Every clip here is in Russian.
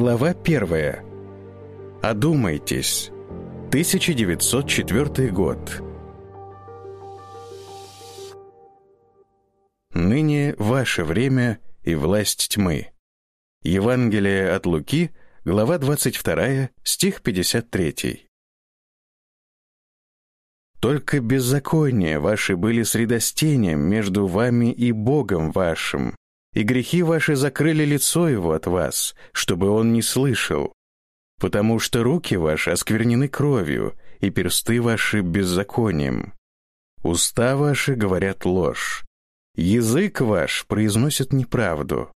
Глава первая. Одумайтесь. 1904 год. Ныне ваше время и власть тьмы. Евангелие от Луки, глава 22, стих 53. Только беззакония ваши были средостением между вами и Богом вашим, и грехи ваши закрыли лицо его от вас, чтобы он не слышал. Потому что руки ваши осквернены кровью, и персты ваши беззаконием. Уста ваши говорят ложь. Язык ваш произносит неправду.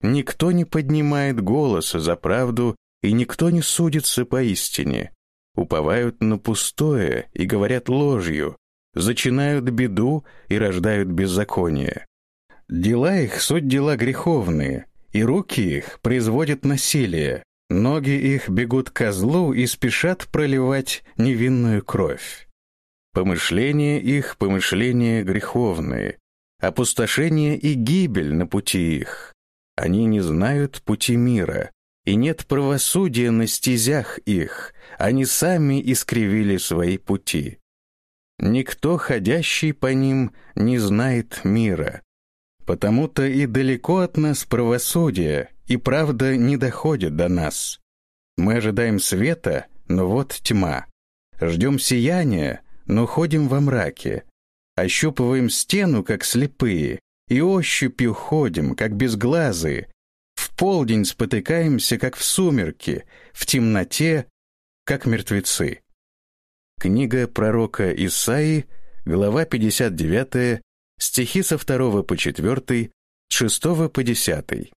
Никто не поднимает голоса за правду, и никто не судится поистине. Уповают на пустое и говорят ложью, зачинают беду и рождают беззаконие. Дела их — суть дела греховные, и руки их производят насилие, ноги их бегут козлу и спешат проливать невинную кровь. Помышления их — помышления греховные, опустошение и гибель на пути их. Они не знают пути мира, и нет правосудия на стезях их, они сами искривили свои пути. Никто, ходящий по ним, не знает мира, Потому-то и далеко от нас правосудие, и правда не доходит до нас. Мы ожидаем света, но вот тьма. Ждем сияния, но ходим во мраке. Ощупываем стену, как слепые, и ощупью ходим, как безглазые. В полдень спотыкаемся, как в сумерки, в темноте, как мертвецы. Книга пророка Исаии, глава 59, Стихи со второго по четвертый, с шестого по десятый.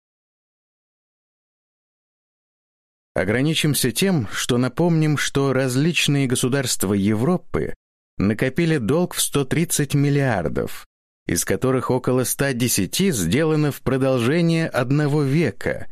Ограничимся тем, что напомним, что различные государства Европы накопили долг в 130 миллиардов, из которых около 110 сделано в продолжение одного века,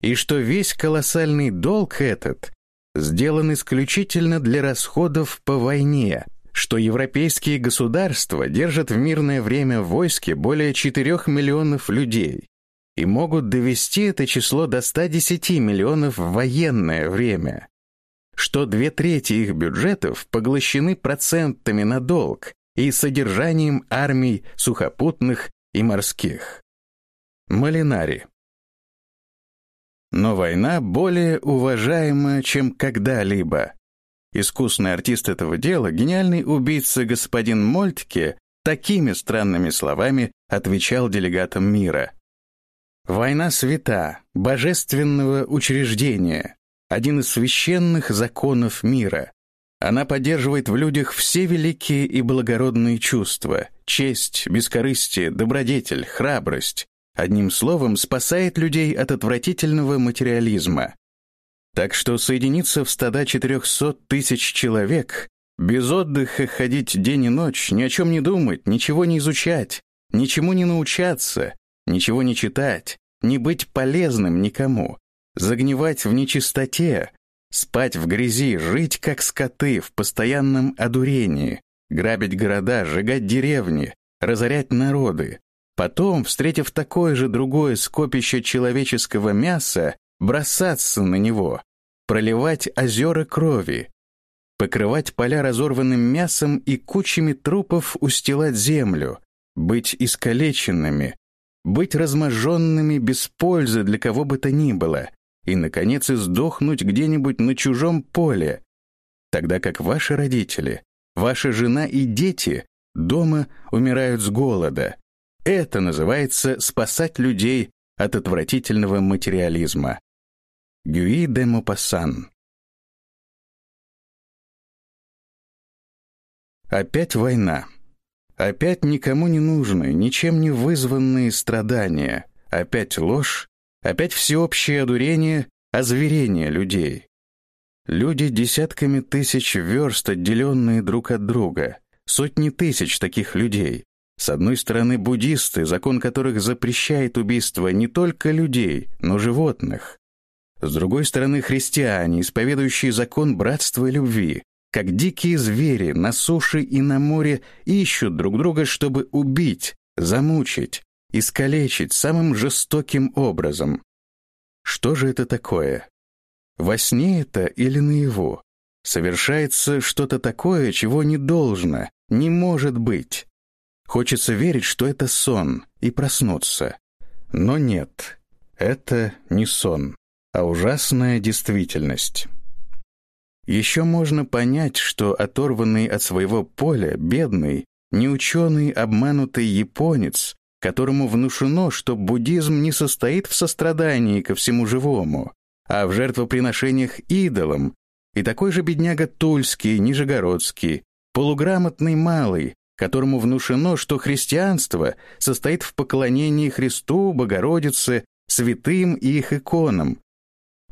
и что весь колоссальный долг этот сделан исключительно для расходов по войне – что европейские государства держат в мирное время в войске более 4 миллионов людей и могут довести это число до 110 миллионов в военное время, что две трети их бюджетов поглощены процентами на долг и содержанием армий сухопутных и морских. Малинари. Но война более уважаема, чем когда-либо – Искусный артист этого дела, гениальный убийца господин Мольтке, такими странными словами отвечал делегатам мира. «Война свята, божественного учреждения, один из священных законов мира. Она поддерживает в людях все великие и благородные чувства — честь, бескорыстие, добродетель, храбрость. Одним словом, спасает людей от отвратительного материализма, так что соединиться в стада 400 тысяч человек, без отдыха ходить день и ночь, ни о чем не думать, ничего не изучать, ничему не научаться, ничего не читать, не быть полезным никому, загнивать в нечистоте, спать в грязи, жить как скоты в постоянном одурении, грабить города, сжигать деревни, разорять народы. Потом, встретив такое же другое скопище человеческого мяса, бросаться на него, проливать озера крови, покрывать поля разорванным мясом и кучами трупов устилать землю, быть искалеченными, быть разможенными без пользы для кого бы то ни было, и, наконец, издохнуть где-нибудь на чужом поле, тогда как ваши родители, ваша жена и дети дома умирают с голода. Это называется спасать людей от отвратительного материализма. Гюи де Мопассан. Опять война. Опять никому не нужные, ничем не вызванные страдания. Опять ложь. Опять всеобщее одурение, озверение людей. Люди десятками тысяч верст, отделенные друг от друга. Сотни тысяч таких людей. С одной стороны, буддисты, закон которых запрещает убийство не только людей, но животных. С другой стороны, христиане, исповедующие закон братства и любви, как дикие звери на суше и на море ищут друг друга, чтобы убить, замучить, искалечить самым жестоким образом. Что же это такое? Во сне это или наяву? Совершается что-то такое, чего не должно, не может быть. Хочется верить, что это сон, и проснуться. Но нет, это не сон, а ужасная действительность. Еще можно понять, что оторванный от своего поля, бедный, неученый, обманутый японец, которому внушено, что буддизм не состоит в сострадании ко всему живому, а в жертвоприношениях идолам, и такой же бедняга Тульский, Нижегородский, полуграмотный малый, которому внушено, что христианство состоит в поклонении Христу, Богородице, святым и их иконам.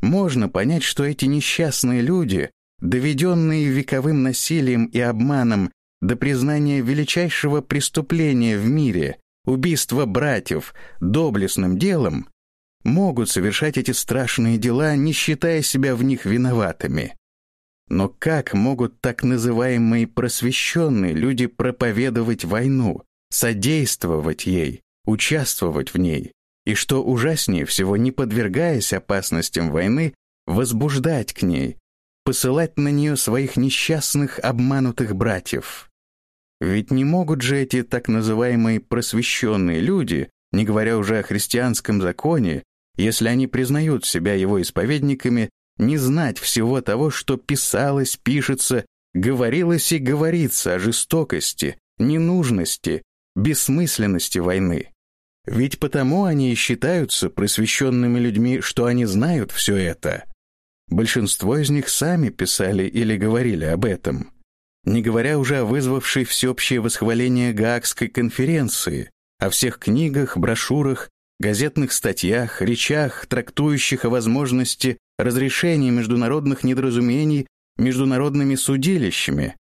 Можно понять, что эти несчастные люди, доведенные вековым насилием и обманом до признания величайшего преступления в мире, убийства братьев, доблестным делом, могут совершать эти страшные дела, не считая себя в них виноватыми. Но как могут так называемые просвещенные люди проповедовать войну, содействовать ей, участвовать в ней, и, что ужаснее всего, не подвергаясь опасностям войны, возбуждать к ней, посылать на нее своих несчастных обманутых братьев? Ведь не могут же эти так называемые просвещенные люди, не говоря уже о христианском законе, если они признают себя его исповедниками, не знать всего того, что писалось, пишется, говорилось и говорится о жестокости, ненужности, бессмысленности войны. Ведь потому они и считаются просвещенными людьми, что они знают все это. Большинство из них сами писали или говорили об этом. Не говоря уже о вызвавшей всеобщее восхваление Гаагской конференции, о всех книгах, брошюрах, газетных статьях, речах, трактующих о возможности разрешения международных недоразумений международными судилищами,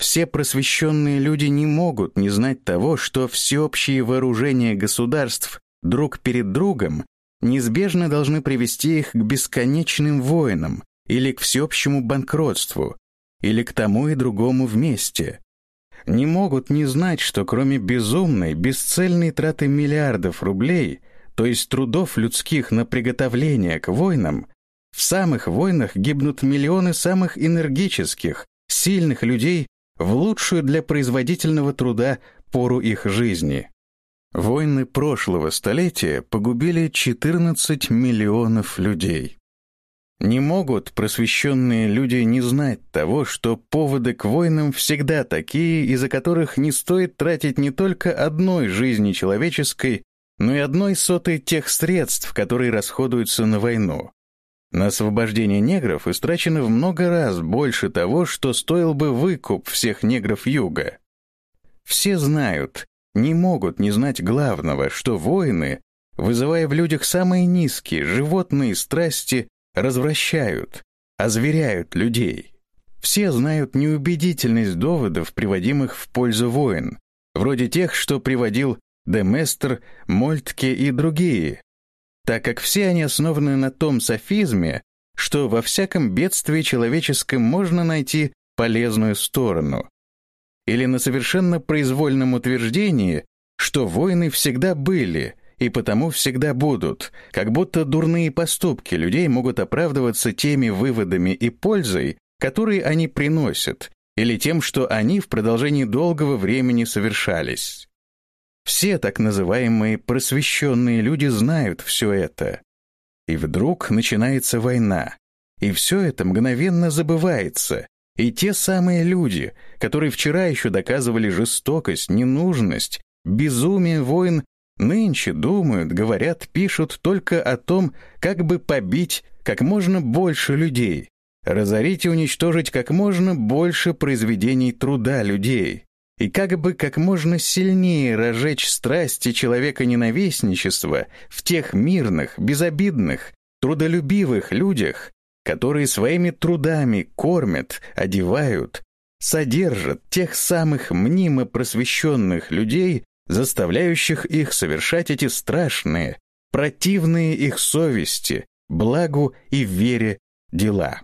все просвещенные люди не могут не знать того, что всеобщие вооружения государств друг перед другом неизбежно должны привести их к бесконечным войнам или к всеобщему банкротству, или к тому и другому вместе. Не могут не знать, что кроме безумной, бесцельной траты миллиардов рублей то есть трудов людских на приготовление к войнам, в самых войнах гибнут миллионы самых энергических, сильных людей в лучшую для производительного труда пору их жизни. Войны прошлого столетия погубили 14 миллионов людей. Не могут просвещенные люди не знать того, что поводы к войнам всегда такие, из-за которых не стоит тратить не только одной жизни человеческой, но и одной сотой тех средств, которые расходуются на войну. На освобождение негров истрачено в много раз больше того, что стоил бы выкуп всех негров Юга. Все знают, не могут не знать главного, что войны, вызывая в людях самые низкие животные страсти, развращают, озверяют людей. Все знают неубедительность доводов, приводимых в пользу войн, вроде тех, что приводил Деместр, Мольтке и другие, так как все они основаны на том софизме, что во всяком бедствии человеческом можно найти полезную сторону, или на совершенно произвольном утверждении, что войны всегда были и потому всегда будут, как будто дурные поступки людей могут оправдываться теми выводами и пользой, которые они приносят, или тем, что они в продолжении долгого времени совершались. Все так называемые просвещенные люди знают все это. И вдруг начинается война. И все это мгновенно забывается. И те самые люди, которые вчера еще доказывали жестокость, ненужность, безумие войн, нынче думают, говорят, пишут только о том, как бы побить как можно больше людей, разорить и уничтожить как можно больше произведений труда людей, и как бы как можно сильнее разжечь страсти человека-ненавистничества в тех мирных, безобидных, трудолюбивых людях, которые своими трудами кормят, одевают, содержат тех самых мнимо просвещенных людей, заставляющих их совершать эти страшные, противные их совести, благу и вере дела.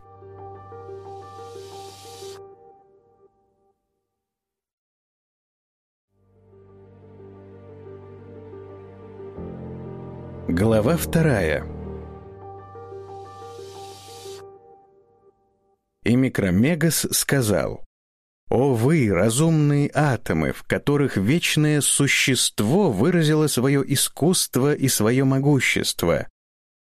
Глава вторая. И Микромегас сказал, «О вы, разумные атомы, в которых вечное существо выразило свое искусство и свое могущество,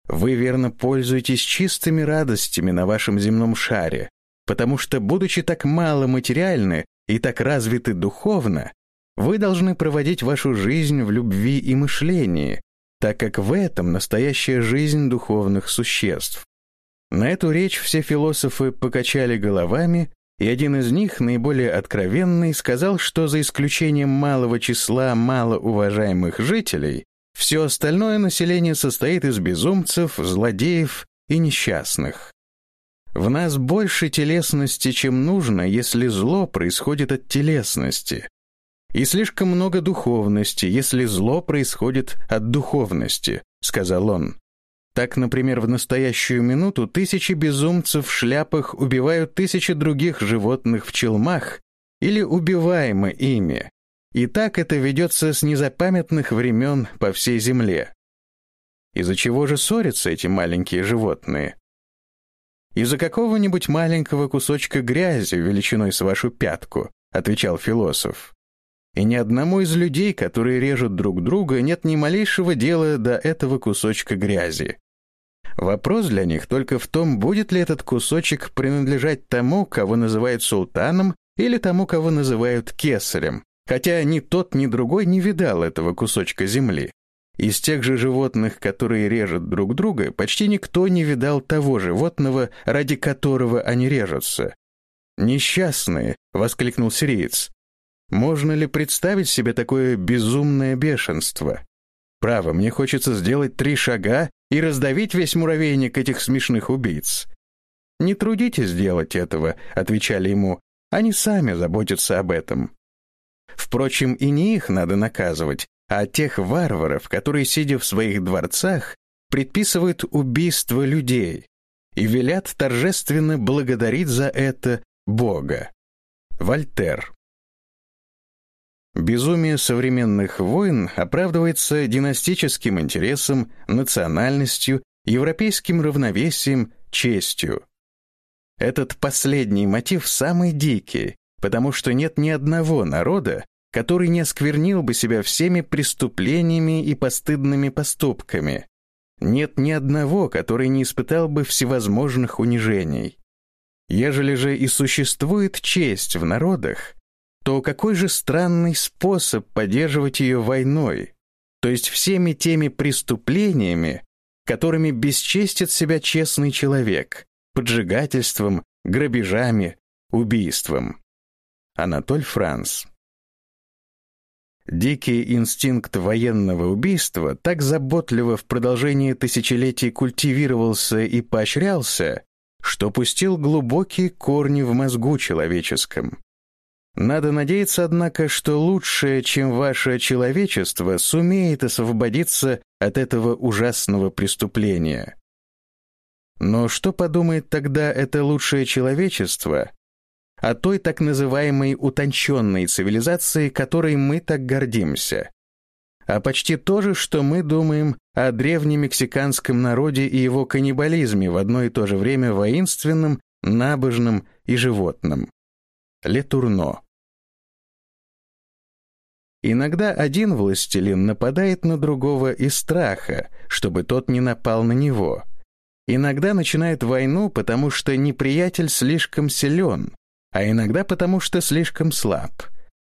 вы верно пользуетесь чистыми радостями на вашем земном шаре, потому что, будучи так мало материальны и так развиты духовно, вы должны проводить вашу жизнь в любви и мышлении, так как в этом настоящая жизнь духовных существ. На эту речь все философы покачали головами, и один из них, наиболее откровенный, сказал, что за исключением малого числа малоуважаемых жителей, все остальное население состоит из безумцев, злодеев и несчастных. В нас больше телесности, чем нужно, если зло происходит от телесности. И слишком много духовности, если зло происходит от духовности, сказал он. Так, например, в настоящую минуту тысячи безумцев в шляпах убивают тысячи других животных в челмах или убиваемы ими. И так это ведется с незапамятных времен по всей земле. Из-за чего же ссорятся эти маленькие животные? «Из-за какого-нибудь маленького кусочка грязи величиной с вашу пятку», — отвечал философ. «И ни одному из людей, которые режут друг друга, нет ни малейшего дела до этого кусочка грязи. Вопрос для них только в том, будет ли этот кусочек принадлежать тому, кого называют султаном, или тому, кого называют кесарем, хотя ни тот, ни другой не видал этого кусочка земли. Из тех же животных, которые режут друг друга, почти никто не видал того животного, ради которого они режутся. «Несчастные!» — воскликнул сириец. «Можно ли представить себе такое безумное бешенство? Право, мне хочется сделать три шага и раздавить весь муравейник этих смешных убийц». «Не трудитесь делать этого», — отвечали ему. «Они сами заботятся об этом». Впрочем, и не их надо наказывать, а тех варваров, которые, сидя в своих дворцах, предписывают убийство людей и велят торжественно благодарить за это Бога. Вольтер. Безумие современных войн оправдывается династическим интересом, национальностью, европейским равновесием, честью. Этот последний мотив самый дикий, потому что нет ни одного народа, который не осквернил бы себя всеми преступлениями и постыдными поступками. Нет ни одного, который не испытал бы всевозможных унижений. Ежели же и существует честь в народах, то какой же странный способ поддерживать ее войной, то есть всеми теми преступлениями, которыми бесчестит себя честный человек, поджигательством, грабежами, убийством. Анатоль Франц Дикий инстинкт военного убийства так заботливо в продолжении тысячелетий культивировался и поощрялся, что пустил глубокие корни в мозгу человеческом. Надо надеяться, однако, что лучшее, чем ваше человечество, сумеет освободиться от этого ужасного преступления. Но что подумает тогда это лучшее человечество, о той так называемой утонченной цивилизации, которой мы так гордимся. А почти то же, что мы думаем о древнемексиканском народе и его каннибализме в одно и то же время воинственном, набожном и животном. Летурно. Иногда один властелин нападает на другого из страха, чтобы тот не напал на него. Иногда начинает войну, потому что неприятель слишком силен, а иногда потому, что слишком слаб.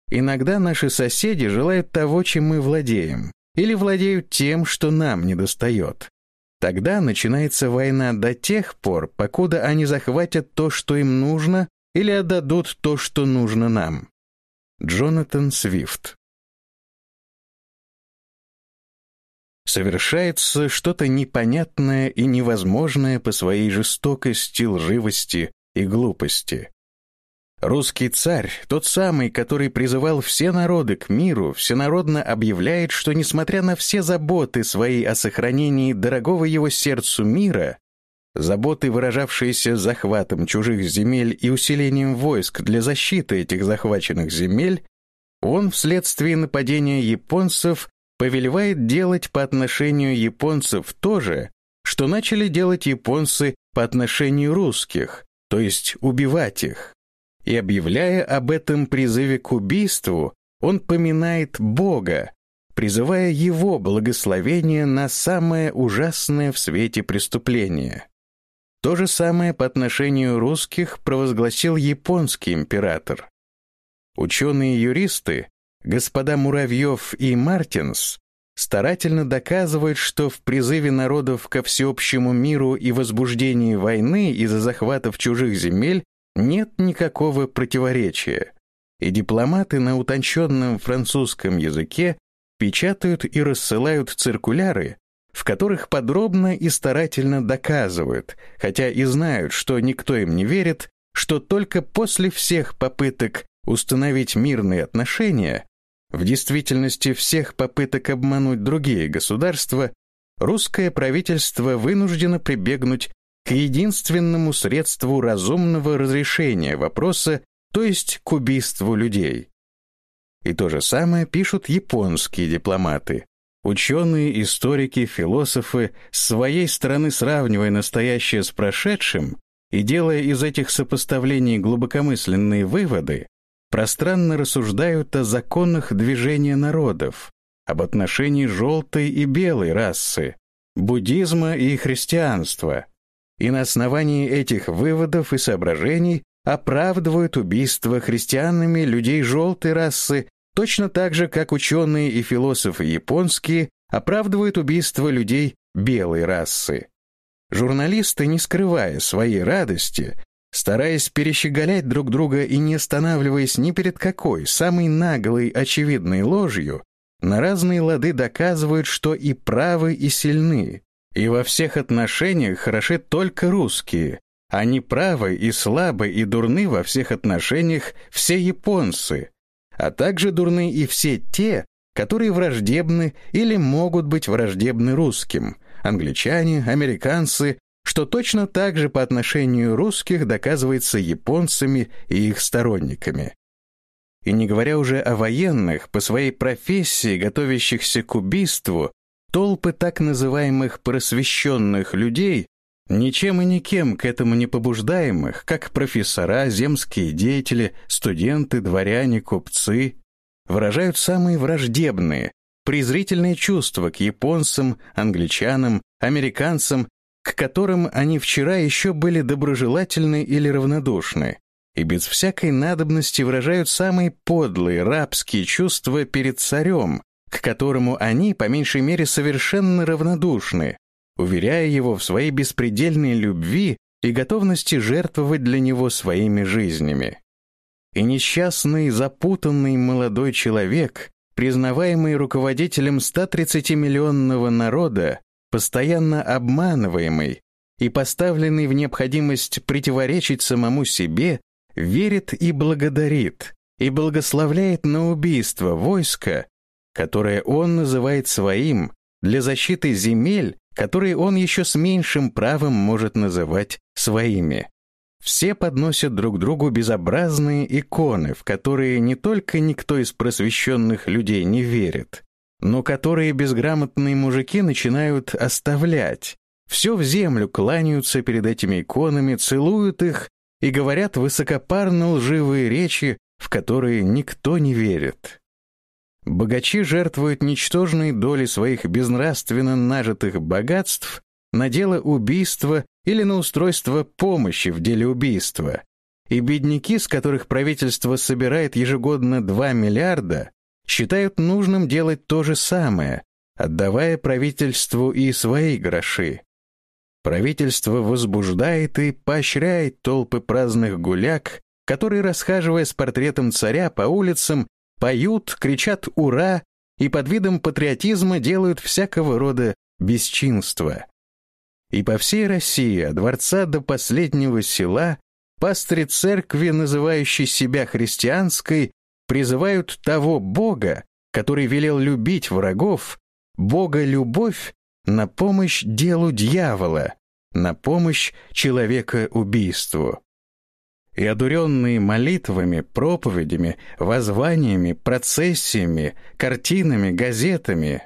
Иногда наши соседи желают того, чем мы владеем, или владеют тем, что нам недостает. Тогда начинается война до тех пор, покуда они захватят то, что им нужно, или отдадут то, что нужно нам. Джонатан Свифт Совершается что-то непонятное и невозможное по своей жестокости, лживости и глупости. Русский царь, тот самый, который призывал все народы к миру, всенародно объявляет, что, несмотря на все заботы свои о сохранении дорогого его сердцу мира, заботы, выражавшиеся захватом чужих земель и усилением войск для защиты этих захваченных земель, он вследствие нападения японцев повелевает делать по отношению японцев то же, что начали делать японцы по отношению русских, то есть убивать их. И объявляя об этом призыве к убийству, он поминает Бога, призывая Его благословение на самое ужасное в свете преступление. То же самое по отношению русских провозгласил японский император. Ученые-юристы, господа Муравьев и Мартинс, старательно доказывают, что в призыве народов ко всеобщему миру и возбуждении войны из-за захватов чужих земель нет никакого противоречия, и дипломаты на утонченном французском языке печатают и рассылают циркуляры, в которых подробно и старательно доказывают, хотя и знают, что никто им не верит, что только после всех попыток установить мирные отношения, в действительности всех попыток обмануть другие государства, русское правительство вынуждено прибегнуть к единственному средству разумного разрешения вопроса, то есть к убийству людей. И то же самое пишут японские дипломаты. Ученые, историки, философы, с своей стороны сравнивая настоящее с прошедшим и делая из этих сопоставлений глубокомысленные выводы, пространно рассуждают о законах движения народов, об отношении желтой и белой расы, буддизма и христианства, и на основании этих выводов и соображений оправдывают убийство христианами людей желтой расы точно так же, как ученые и философы японские оправдывают убийство людей белой расы. Журналисты, не скрывая своей радости, стараясь перещеголять друг друга и не останавливаясь ни перед какой самой наглой очевидной ложью, на разные лады доказывают, что и правы, и сильны, и во всех отношениях хороши только русские, а неправы и слабы и дурны во всех отношениях все японцы, а также дурны и все те, которые враждебны или могут быть враждебны русским, англичане, американцы, что точно так же по отношению русских доказывается японцами и их сторонниками. И не говоря уже о военных, по своей профессии, готовящихся к убийству, Толпы так называемых просвещенных людей, ничем и никем к этому не побуждаемых, как профессора, земские деятели, студенты, дворяне, купцы, выражают самые враждебные, презрительные чувства к японцам, англичанам, американцам, к которым они вчера еще были доброжелательны или равнодушны, и без всякой надобности выражают самые подлые рабские чувства перед царем, к которому они, по меньшей мере, совершенно равнодушны, уверяя его в своей беспредельной любви и готовности жертвовать для него своими жизнями. И несчастный, запутанный молодой человек, признаваемый руководителем 130-миллионного народа, постоянно обманываемый и поставленный в необходимость противоречить самому себе, верит и благодарит, и благословляет на убийство войска, которое он называет своим, для защиты земель, которые он еще с меньшим правом может называть своими. Все подносят друг другу безобразные иконы, в которые не только никто из просвещенных людей не верит, но которые безграмотные мужики начинают оставлять. Все в землю кланяются перед этими иконами, целуют их и говорят высокопарно лживые речи, в которые никто не верит. Богачи жертвуют ничтожные доли своих безнравственно нажитых богатств на дело убийства или на устройство помощи в деле убийства. И бедняки, с которых правительство собирает ежегодно 2 миллиарда, считают нужным делать то же самое, отдавая правительству и свои гроши. Правительство возбуждает и поощряет толпы праздных гуляк, которые, расхаживая с портретом царя по улицам, поют, кричат «Ура!» и под видом патриотизма делают всякого рода бесчинства. И по всей России, от дворца до последнего села, пастыри церкви, называющие себя христианской, призывают того Бога, который велел любить врагов, Бога-любовь, на помощь делу дьявола, на помощь человека-убийству и одуренные молитвами, проповедями, воззваниями, процессиями, картинами, газетами,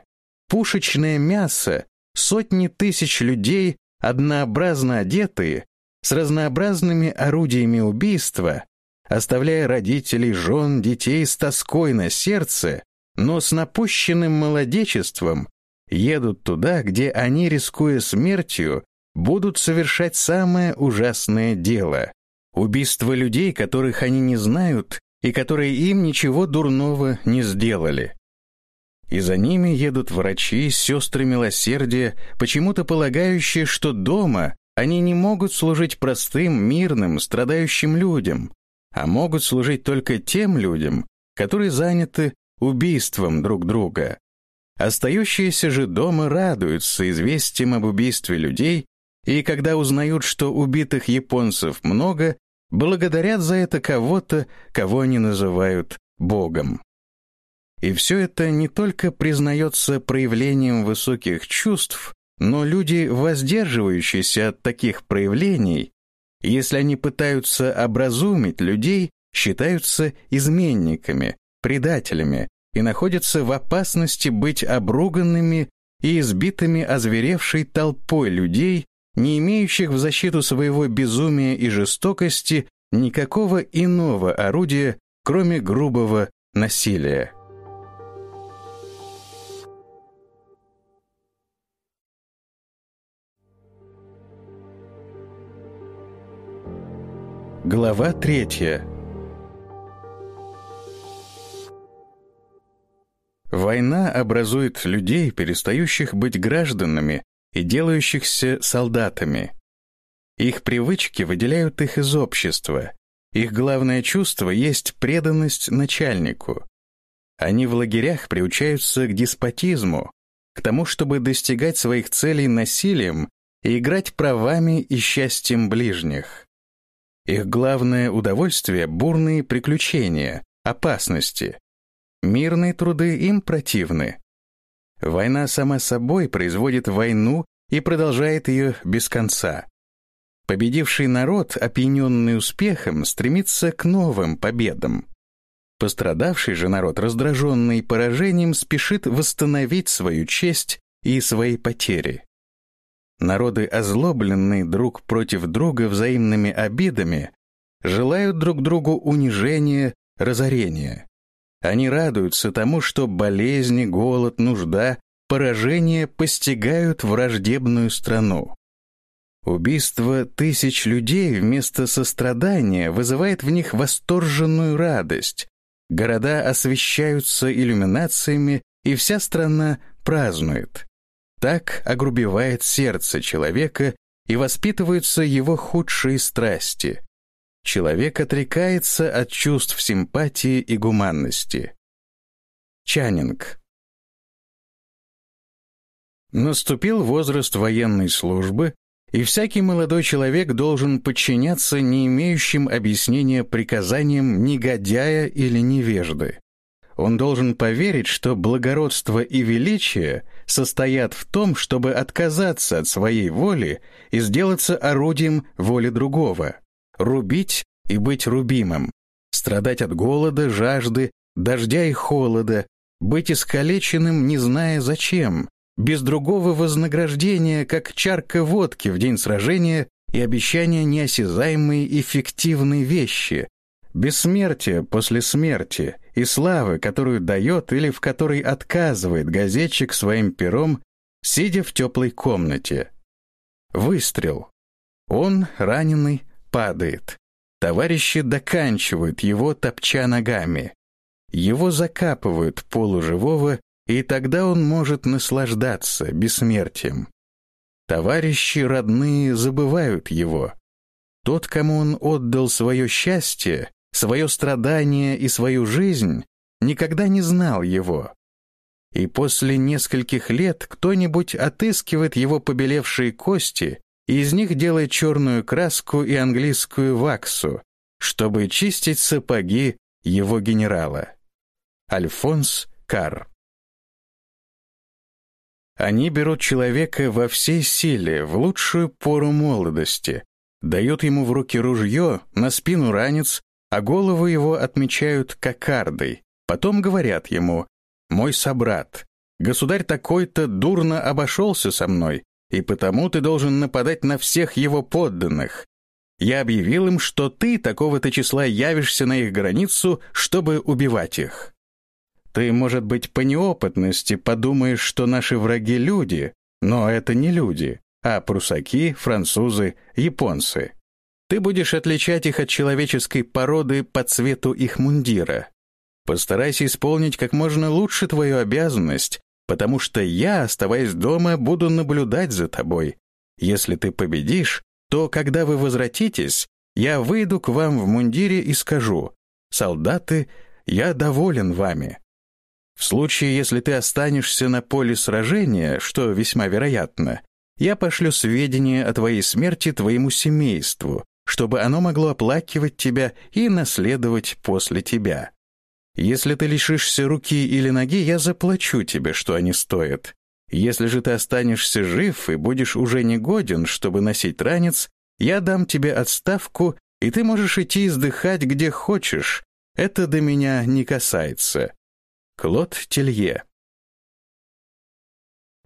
пушечное мясо, сотни тысяч людей, однообразно одетые, с разнообразными орудиями убийства, оставляя родителей, жен, детей с тоской на сердце, но с напущенным молодечеством, едут туда, где они, рискуя смертью, будут совершать самое ужасное дело — убийство людей, которых они не знают и которые им ничего дурного не сделали. И за ними едут врачи, сестры милосердия, почему-то полагающие, что дома они не могут служить простым, мирным, страдающим людям, а могут служить только тем людям, которые заняты убийством друг друга. Остающиеся же дома радуются известием об убийстве людей, и когда узнают, что убитых японцев много, благодарят за это кого-то, кого они называют Богом. И все это не только признается проявлением высоких чувств, но люди, воздерживающиеся от таких проявлений, если они пытаются образумить людей, считаются изменниками, предателями и находятся в опасности быть обруганными и избитыми озверевшей толпой людей, не имеющих в защиту своего безумия и жестокости никакого иного орудия, кроме грубого насилия. Глава третья. Война образует людей, перестающих быть гражданами и делающихся солдатами. Их привычки выделяют их из общества. Их главное чувство есть преданность начальнику. Они в лагерях приучаются к деспотизму, к тому, чтобы достигать своих целей насилием и играть правами и счастьем ближних. Их главное удовольствие — бурные приключения, опасности. Мирные труды им противны. Война сама собой производит войну и продолжает ее без конца. Победивший народ, опьяненный успехом, стремится к новым победам. Пострадавший же народ, раздраженный поражением, спешит восстановить свою честь и свои потери. Народы, озлобленные друг против друга взаимными обидами, желают друг другу унижения, разорения. Они радуются тому, что болезни, голод, нужда, поражение постигают враждебную страну. Убийство тысяч людей вместо сострадания вызывает в них восторженную радость. Города освещаются иллюминациями, и вся страна празднует. Так огрубевает сердце человека и воспитываются его худшие страсти. Человек отрекается от чувств симпатии и гуманности. Чанинг. Наступил возраст военной службы, и всякий молодой человек должен подчиняться не имеющим объяснения приказаниям негодяя или невежды. Он должен поверить, что благородство и величие состоят в том, чтобы отказаться от своей воли и сделаться орудием воли другого, рубить и быть рубимым, страдать от голода, жажды, дождя и холода, быть искалеченным, не зная зачем, без другого вознаграждения, как чарка водки в день сражения и обещания неосязаемой эффективной вещи, бессмертия после смерти и славы, которую дает или в которой отказывает газетчик своим пером, сидя в теплой комнате. Выстрел. Он, раненый, падает. Товарищи доканчивают его, топча ногами. Его закапывают полуживого, и тогда он может наслаждаться бессмертием. Товарищи родные забывают его. Тот, кому он отдал свое счастье, свое страдание и свою жизнь, никогда не знал его. И после нескольких лет кто-нибудь отыскивает его побелевшие кости и из них делает черную краску и английскую ваксу, чтобы чистить сапоги его генерала. Альфонс Карр Они берут человека во всей силе, в лучшую пору молодости, дают ему в руки ружье, на спину ранец, а голову его отмечают кокардой. Потом говорят ему «Мой собрат, государь такой-то дурно обошелся со мной, и потому ты должен нападать на всех его подданных. Я объявил им, что ты такого-то числа явишься на их границу, чтобы убивать их. Ты, может быть, по неопытности подумаешь, что наши враги — люди, но это не люди, а прусаки, французы, японцы. Ты будешь отличать их от человеческой породы по цвету их мундира. Постарайся исполнить как можно лучше твою обязанность, потому что я, оставаясь дома, буду наблюдать за тобой. Если ты победишь, то, когда вы возвратитесь, я выйду к вам в мундире и скажу, «Солдаты, я доволен вами». В случае, если ты останешься на поле сражения, что весьма вероятно, я пошлю сведения о твоей смерти твоему семейству, чтобы оно могло оплакивать тебя и наследовать после тебя. Если ты лишишься руки или ноги, я заплачу тебе, что они стоят. Если же ты останешься жив и будешь уже негоден, чтобы носить ранец, я дам тебе отставку, и ты можешь идти издыхать где хочешь. Это до меня не касается. Клод Телье.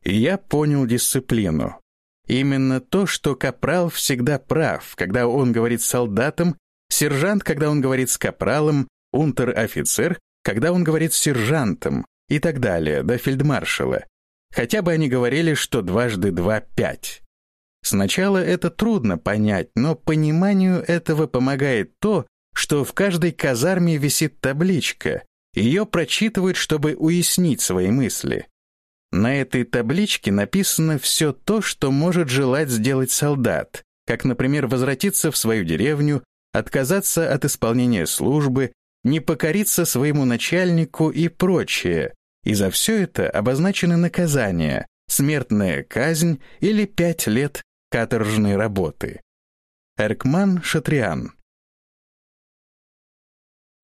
И я понял дисциплину. Именно то, что капрал всегда прав, когда он говорит с солдатом, сержант, когда он говорит с капралом, унтер-офицер, когда он говорит с сержантом и так далее, до фельдмаршала. Хотя бы они говорили, что дважды два — пять. Сначала это трудно понять, но пониманию этого помогает то, что в каждой казарме висит табличка, ее прочитывают, чтобы уяснить свои мысли. На этой табличке написано все то, что может желать сделать солдат, как, например, возвратиться в свою деревню, отказаться от исполнения службы, не покориться своему начальнику и прочее. И за все это обозначены наказания, смертная казнь или пять лет каторжной работы. Эркман Шатриан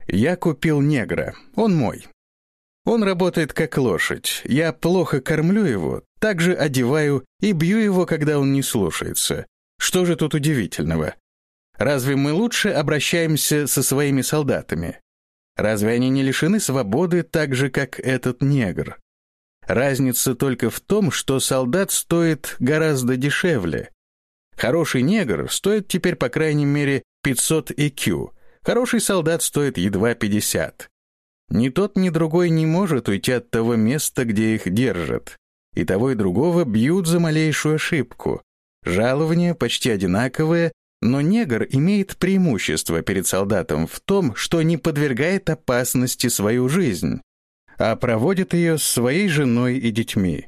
я купил негра. Он мой. Он работает как лошадь. Я плохо кормлю его, также одеваю и бью его, когда он не слушается. Что же тут удивительного? Разве мы лучше обращаемся со своими солдатами? Разве они не лишены свободы так же, как этот негр? Разница только в том, что солдат стоит гораздо дешевле. Хороший негр стоит теперь, по крайней мере, 500 IQ, Хороший солдат стоит едва 50. Ни тот, ни другой не может уйти от того места, где их держат. И того и другого бьют за малейшую ошибку. Жалование почти одинаковое, но негр имеет преимущество перед солдатом в том, что не подвергает опасности свою жизнь, а проводит ее с своей женой и детьми.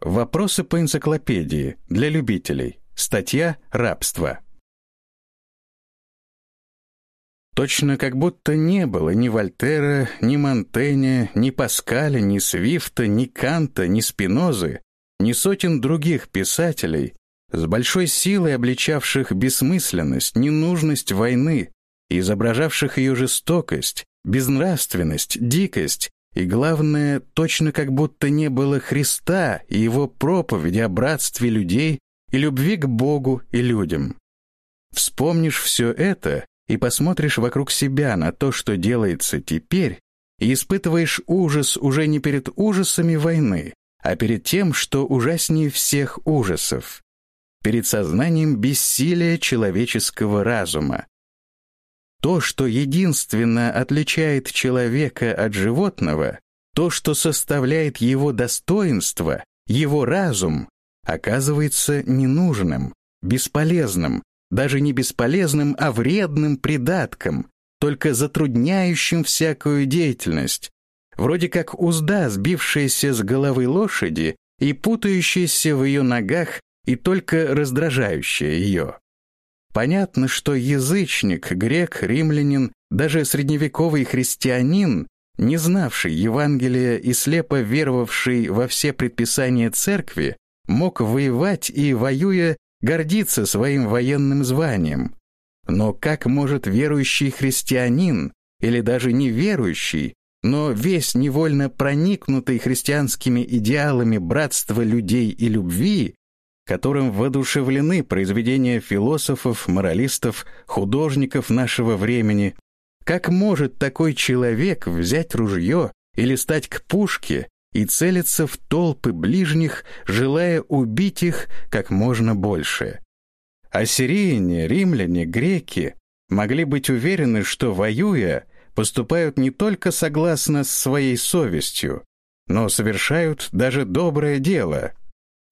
Вопросы по энциклопедии для любителей. Статья «Рабство». Точно как будто не было ни Вольтера, ни Монтэня, ни Паскаля, ни Свифта, ни Канта, ни Спинозы, ни сотен других писателей, с большой силой обличавших бессмысленность, ненужность войны, изображавших ее жестокость, безнравственность, дикость, и, главное, точно как будто не было Христа и его проповеди о братстве людей и любви к Богу и людям. Вспомнишь все это, и посмотришь вокруг себя на то, что делается теперь, и испытываешь ужас уже не перед ужасами войны, а перед тем, что ужаснее всех ужасов, перед сознанием бессилия человеческого разума. То, что единственно отличает человека от животного, то, что составляет его достоинство, его разум, оказывается ненужным, бесполезным, даже не бесполезным, а вредным придатком, только затрудняющим всякую деятельность, вроде как узда, сбившаяся с головы лошади и путающаяся в ее ногах и только раздражающая ее. Понятно, что язычник, грек, римлянин, даже средневековый христианин, не знавший Евангелия и слепо веровавший во все предписания церкви, мог воевать и, воюя, гордится своим военным званием. Но как может верующий христианин, или даже неверующий, но весь невольно проникнутый христианскими идеалами братства людей и любви, которым воодушевлены произведения философов, моралистов, художников нашего времени, как может такой человек взять ружье или стать к пушке и целится в толпы ближних, желая убить их как можно больше. Ассирияне, римляне, греки могли быть уверены, что, воюя, поступают не только согласно с своей совестью, но совершают даже доброе дело.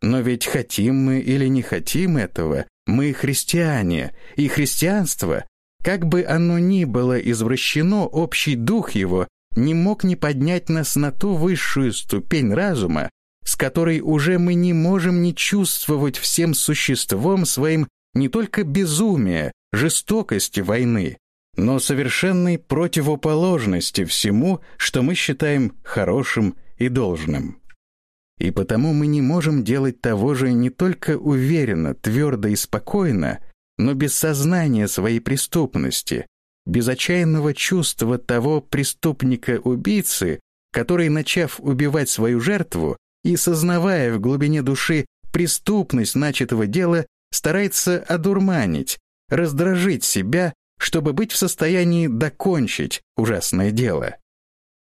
Но ведь хотим мы или не хотим этого, мы христиане, и христианство, как бы оно ни было извращено, общий дух его не мог не поднять нас на ту высшую ступень разума, с которой уже мы не можем не чувствовать всем существом своим не только безумие, жестокости войны, но совершенной противоположности всему, что мы считаем хорошим и должным. И потому мы не можем делать того же не только уверенно, твердо и спокойно, но без сознания своей преступности, без отчаянного чувства того преступника-убийцы, который, начав убивать свою жертву и сознавая в глубине души преступность начатого дела, старается одурманить, раздражить себя, чтобы быть в состоянии докончить ужасное дело.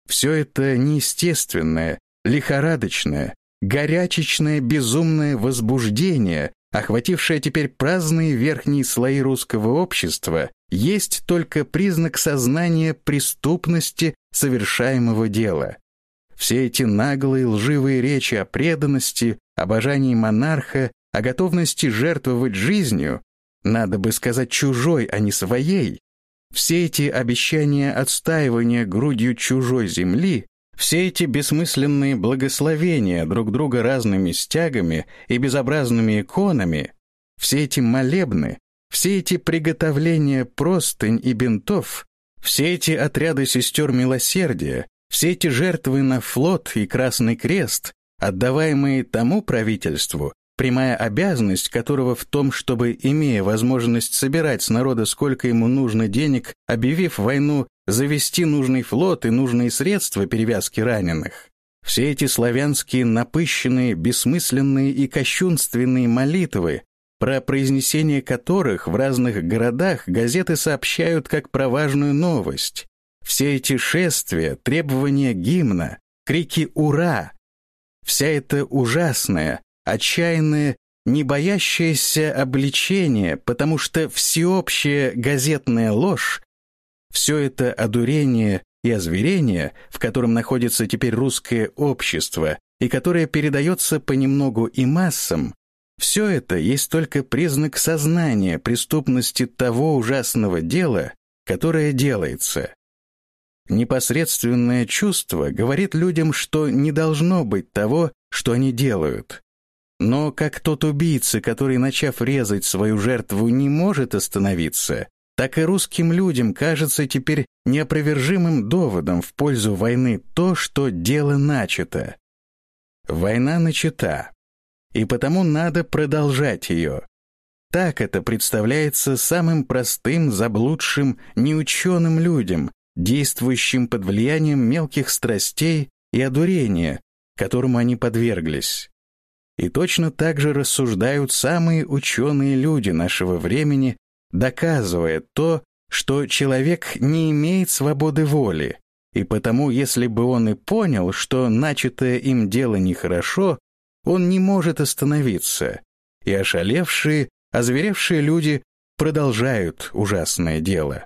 Все это неестественное, лихорадочное, горячечное безумное возбуждение, охватившее теперь праздные верхние слои русского общества, есть только признак сознания преступности совершаемого дела. Все эти наглые лживые речи о преданности, обожании монарха, о готовности жертвовать жизнью, надо бы сказать чужой, а не своей, все эти обещания отстаивания грудью чужой земли, все эти бессмысленные благословения друг друга разными стягами и безобразными иконами, все эти молебны, все эти приготовления простынь и бинтов, все эти отряды сестер милосердия, все эти жертвы на флот и Красный Крест, отдаваемые тому правительству, прямая обязанность которого в том, чтобы, имея возможность собирать с народа сколько ему нужно денег, объявив войну, завести нужный флот и нужные средства перевязки раненых. Все эти славянские напыщенные, бессмысленные и кощунственные молитвы, про произнесение которых в разных городах газеты сообщают как про важную новость. Все эти шествия, требования гимна, крики «Ура!» Вся эта ужасная, отчаянное, не боящееся обличения, потому что всеобщая газетная ложь, все это одурение и озверение, в котором находится теперь русское общество и которое передается понемногу и массам, все это есть только признак сознания преступности того ужасного дела, которое делается. Непосредственное чувство говорит людям, что не должно быть того, что они делают. Но как тот убийца, который, начав резать свою жертву, не может остановиться, так и русским людям кажется теперь неопровержимым доводом в пользу войны то, что дело начато. Война начата, и потому надо продолжать ее. Так это представляется самым простым, заблудшим, неученым людям, действующим под влиянием мелких страстей и одурения, которому они подверглись. И точно так же рассуждают самые ученые люди нашего времени, доказывая то, что человек не имеет свободы воли, и потому, если бы он и понял, что начатое им дело нехорошо, он не может остановиться, и ошалевшие, озверевшие люди продолжают ужасное дело.